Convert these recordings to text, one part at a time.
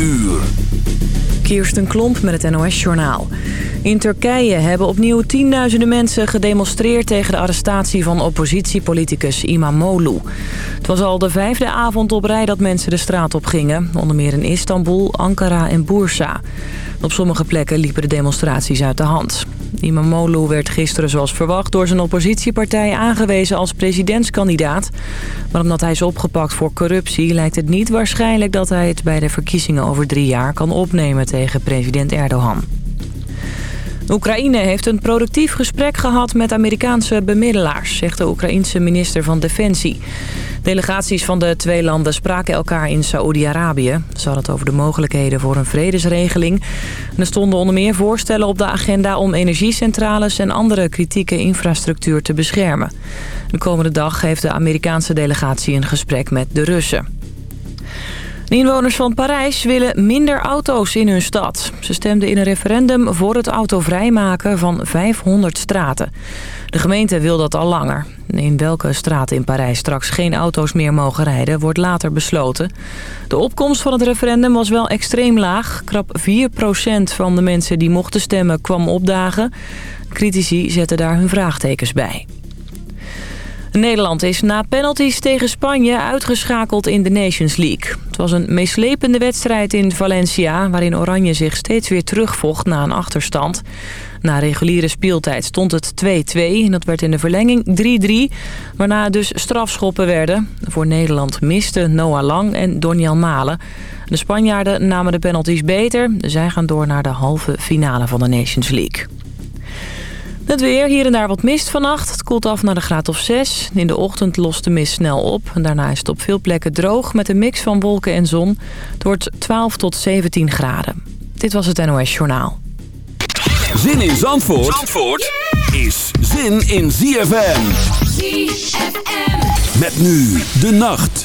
uur. Kirsten Klomp met het NOS-journaal. In Turkije hebben opnieuw tienduizenden mensen gedemonstreerd... tegen de arrestatie van oppositiepoliticus Imamoglu. Het was al de vijfde avond op rij dat mensen de straat op gingen. Onder meer in Istanbul, Ankara en Bursa. Op sommige plekken liepen de demonstraties uit de hand. Imamoglu werd gisteren zoals verwacht door zijn oppositiepartij aangewezen als presidentskandidaat. Maar omdat hij is opgepakt voor corruptie lijkt het niet waarschijnlijk dat hij het bij de verkiezingen over drie jaar kan opnemen tegen president Erdogan. Oekraïne heeft een productief gesprek gehad met Amerikaanse bemiddelaars, zegt de Oekraïense minister van Defensie. Delegaties van de twee landen spraken elkaar in Saoedi-Arabië. Ze hadden het over de mogelijkheden voor een vredesregeling. er stonden onder meer voorstellen op de agenda om energiecentrales en andere kritieke infrastructuur te beschermen. De komende dag heeft de Amerikaanse delegatie een gesprek met de Russen. De inwoners van Parijs willen minder auto's in hun stad. Ze stemden in een referendum voor het autovrijmaken van 500 straten. De gemeente wil dat al langer. In welke straten in Parijs straks geen auto's meer mogen rijden... wordt later besloten. De opkomst van het referendum was wel extreem laag. Krap 4% van de mensen die mochten stemmen kwam opdagen. Critici zetten daar hun vraagtekens bij. Nederland is na penalties tegen Spanje uitgeschakeld in de Nations League. Het was een meeslepende wedstrijd in Valencia... waarin Oranje zich steeds weer terugvocht na een achterstand. Na reguliere speeltijd stond het 2-2 en dat werd in de verlenging 3-3... waarna dus strafschoppen werden. Voor Nederland misten Noah Lang en Donjel Malen. De Spanjaarden namen de penalties beter. Zij gaan door naar de halve finale van de Nations League. Het weer, hier en daar wat mist vannacht. Het koelt af naar de graad of 6. In de ochtend lost de mist snel op. En daarna is het op veel plekken droog met een mix van wolken en zon. Het wordt 12 tot 17 graden. Dit was het NOS Journaal. Zin in Zandvoort, Zandvoort is zin in ZFM. ZFM. Met nu de nacht.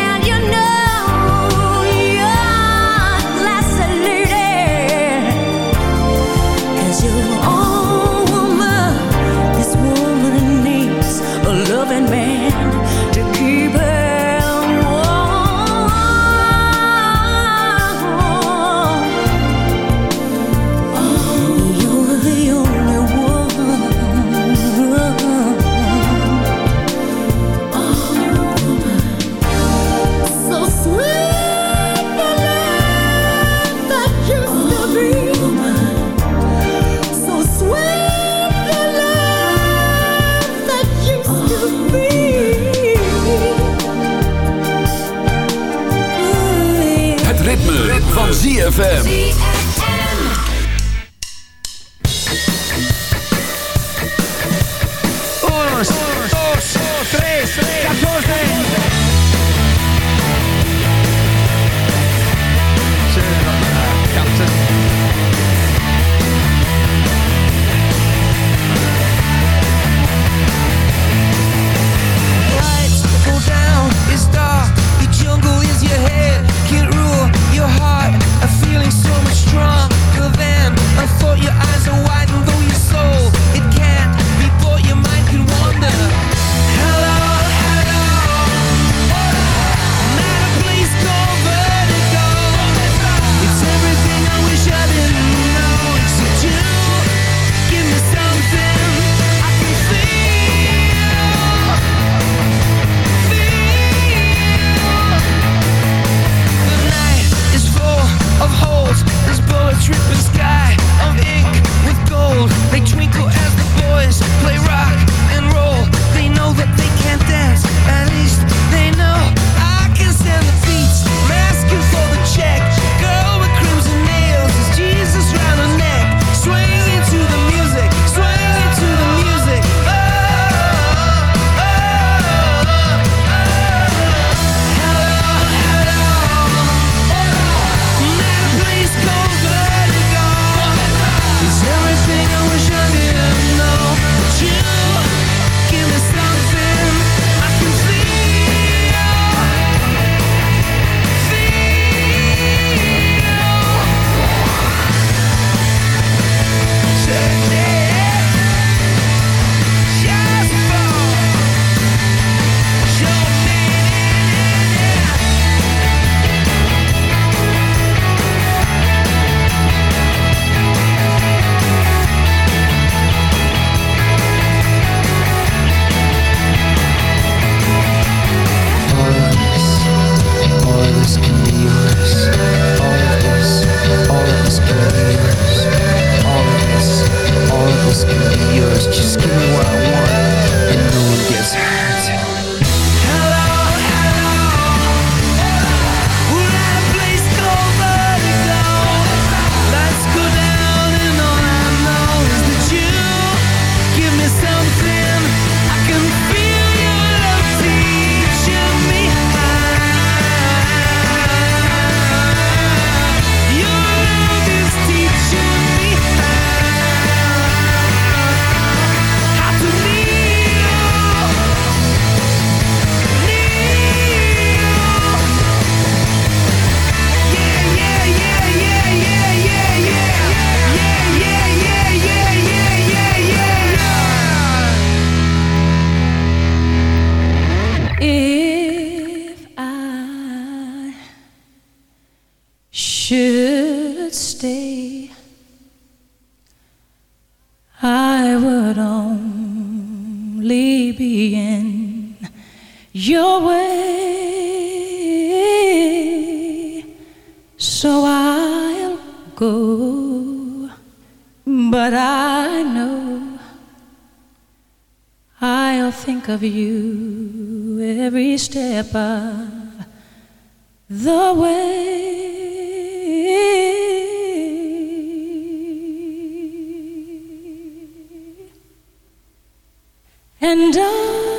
ZFM. you every step of the way. And I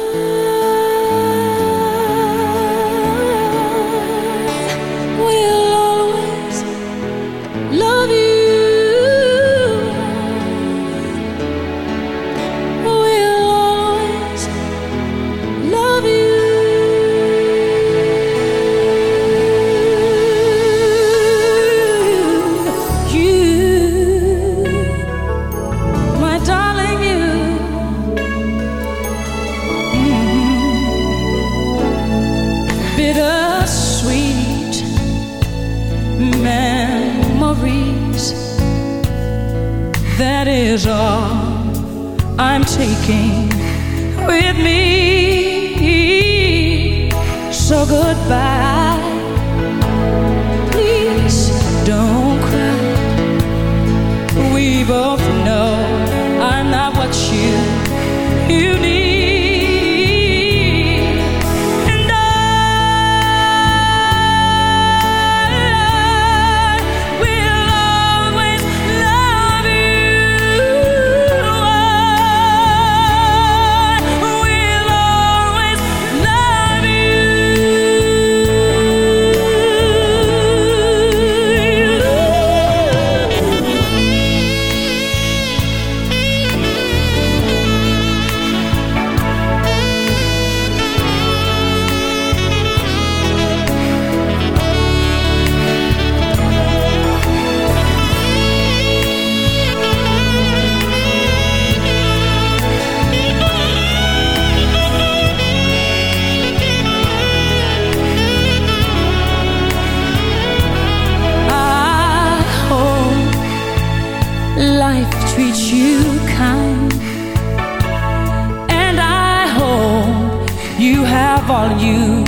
have all you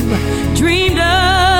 dreamed of.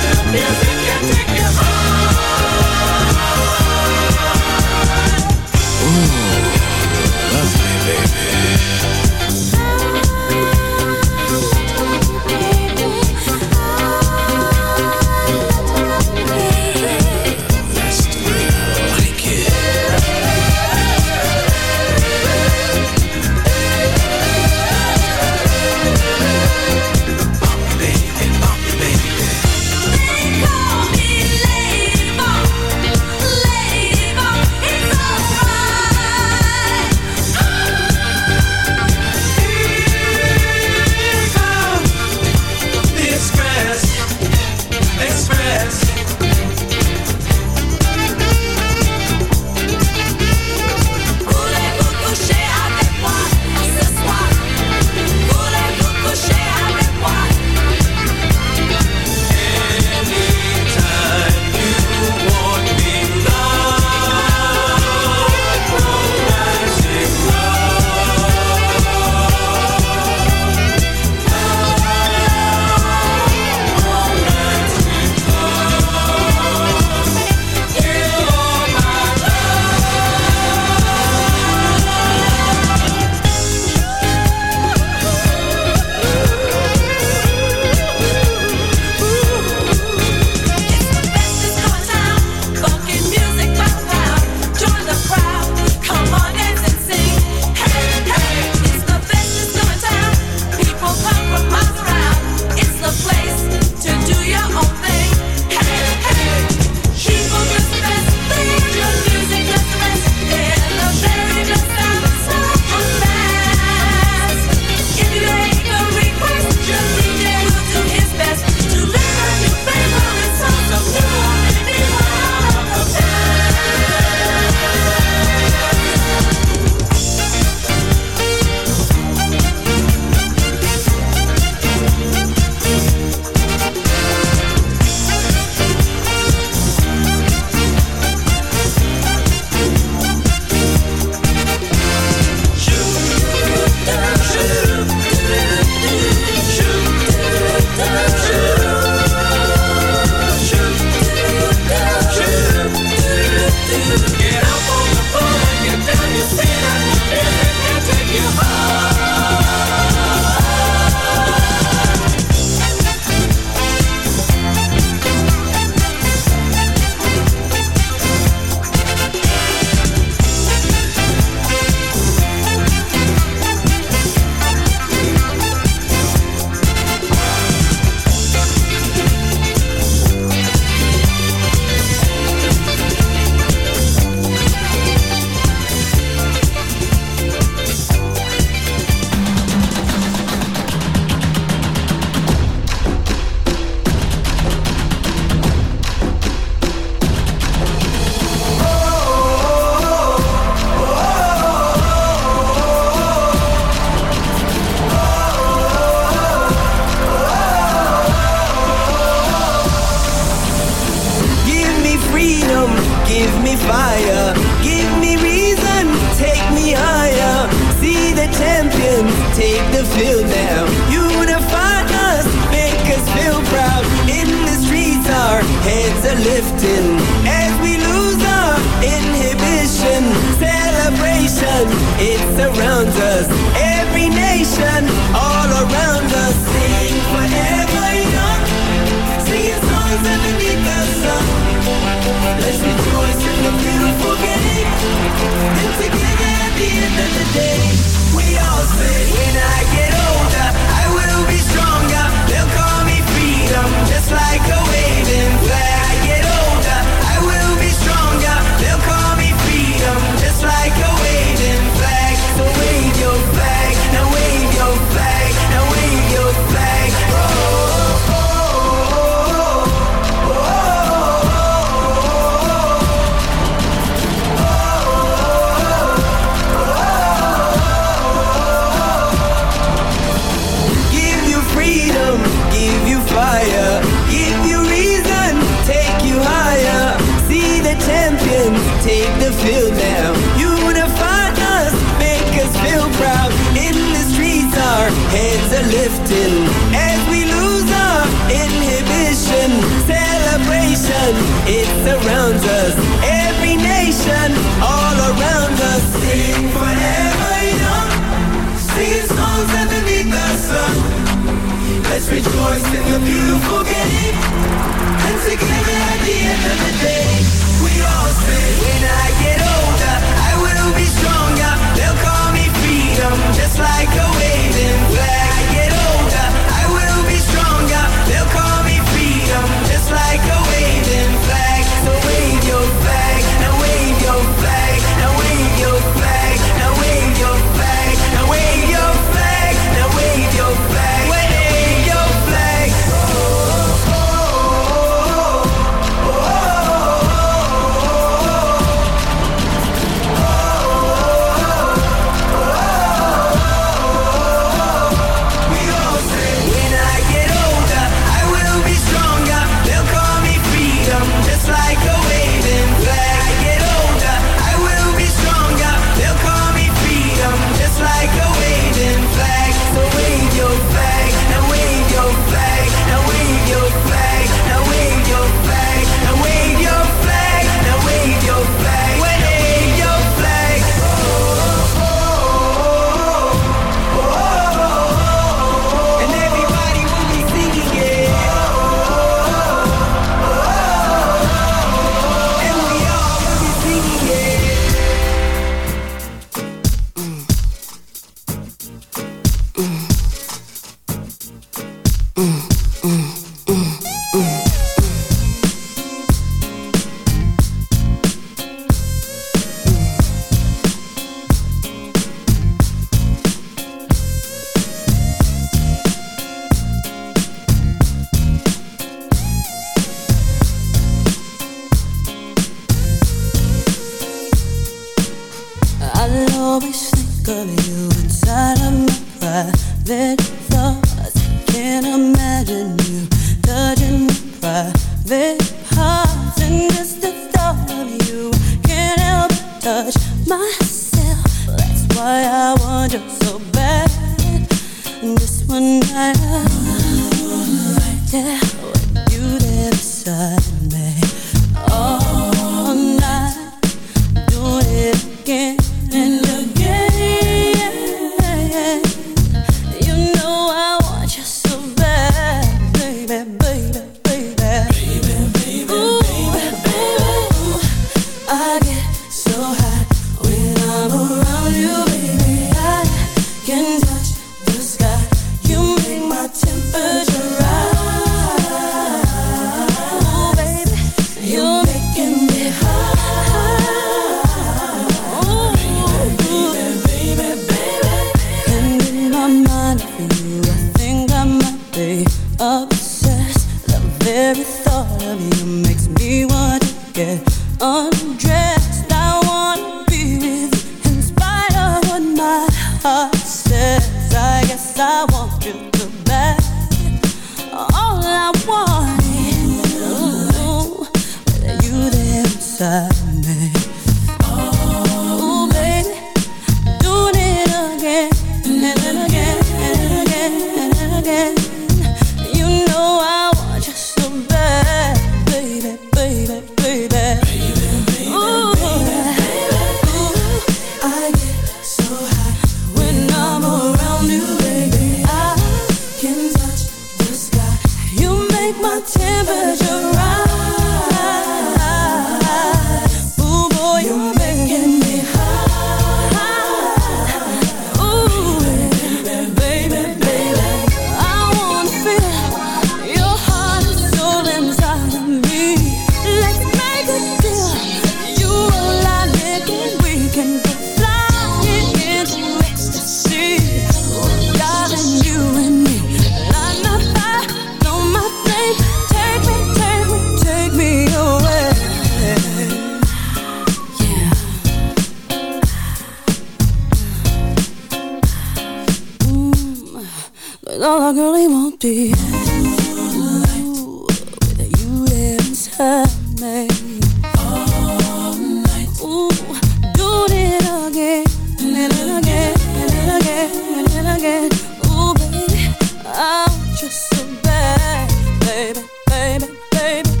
and again and again. Ooh, baby, I want so bad, baby, baby, baby.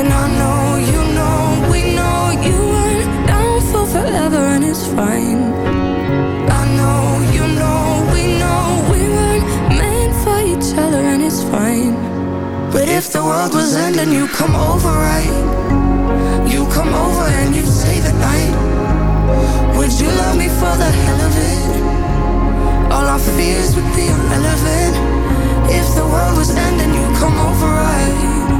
And I know you know, we know you weren't down for forever and it's fine. I know, you know, we know we weren't meant for each other and it's fine. But if the world was ending, you come over, right? You come over and you stay the night. Would you love me for the hell of it? All our fears would be irrelevant. If the world was ending, you'd come over, right?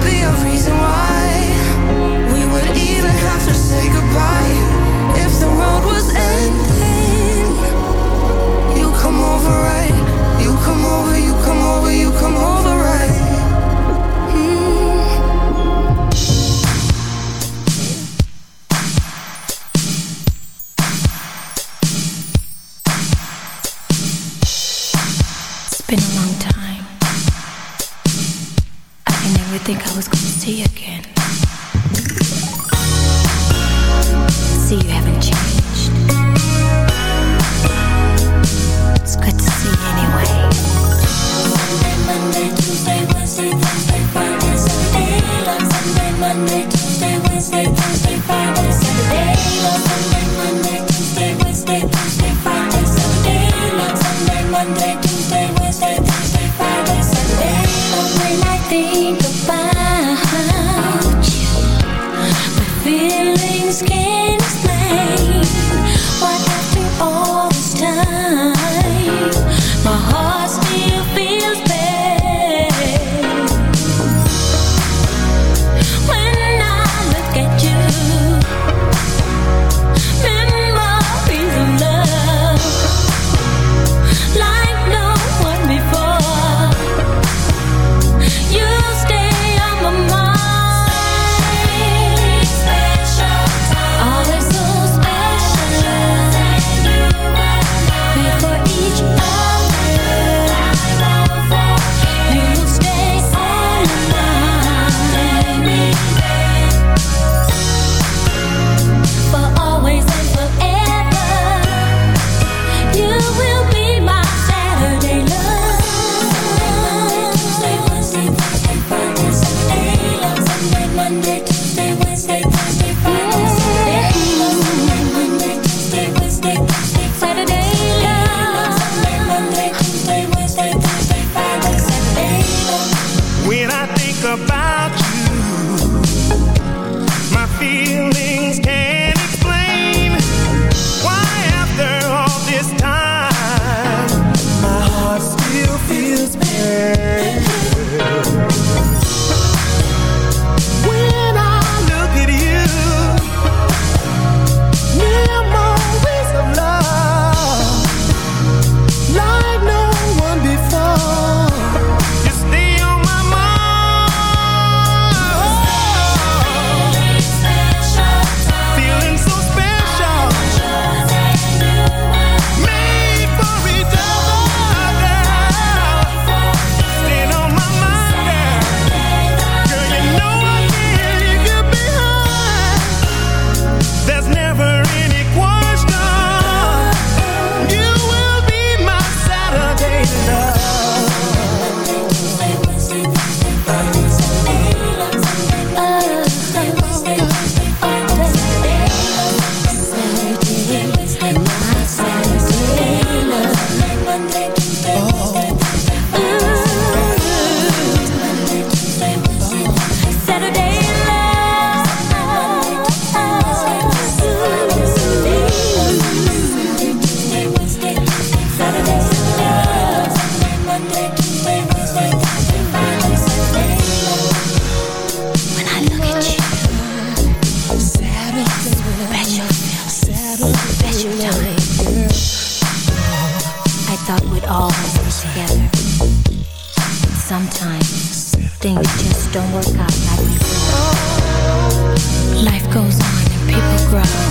don't work out like we thought. Life goes on and people grow.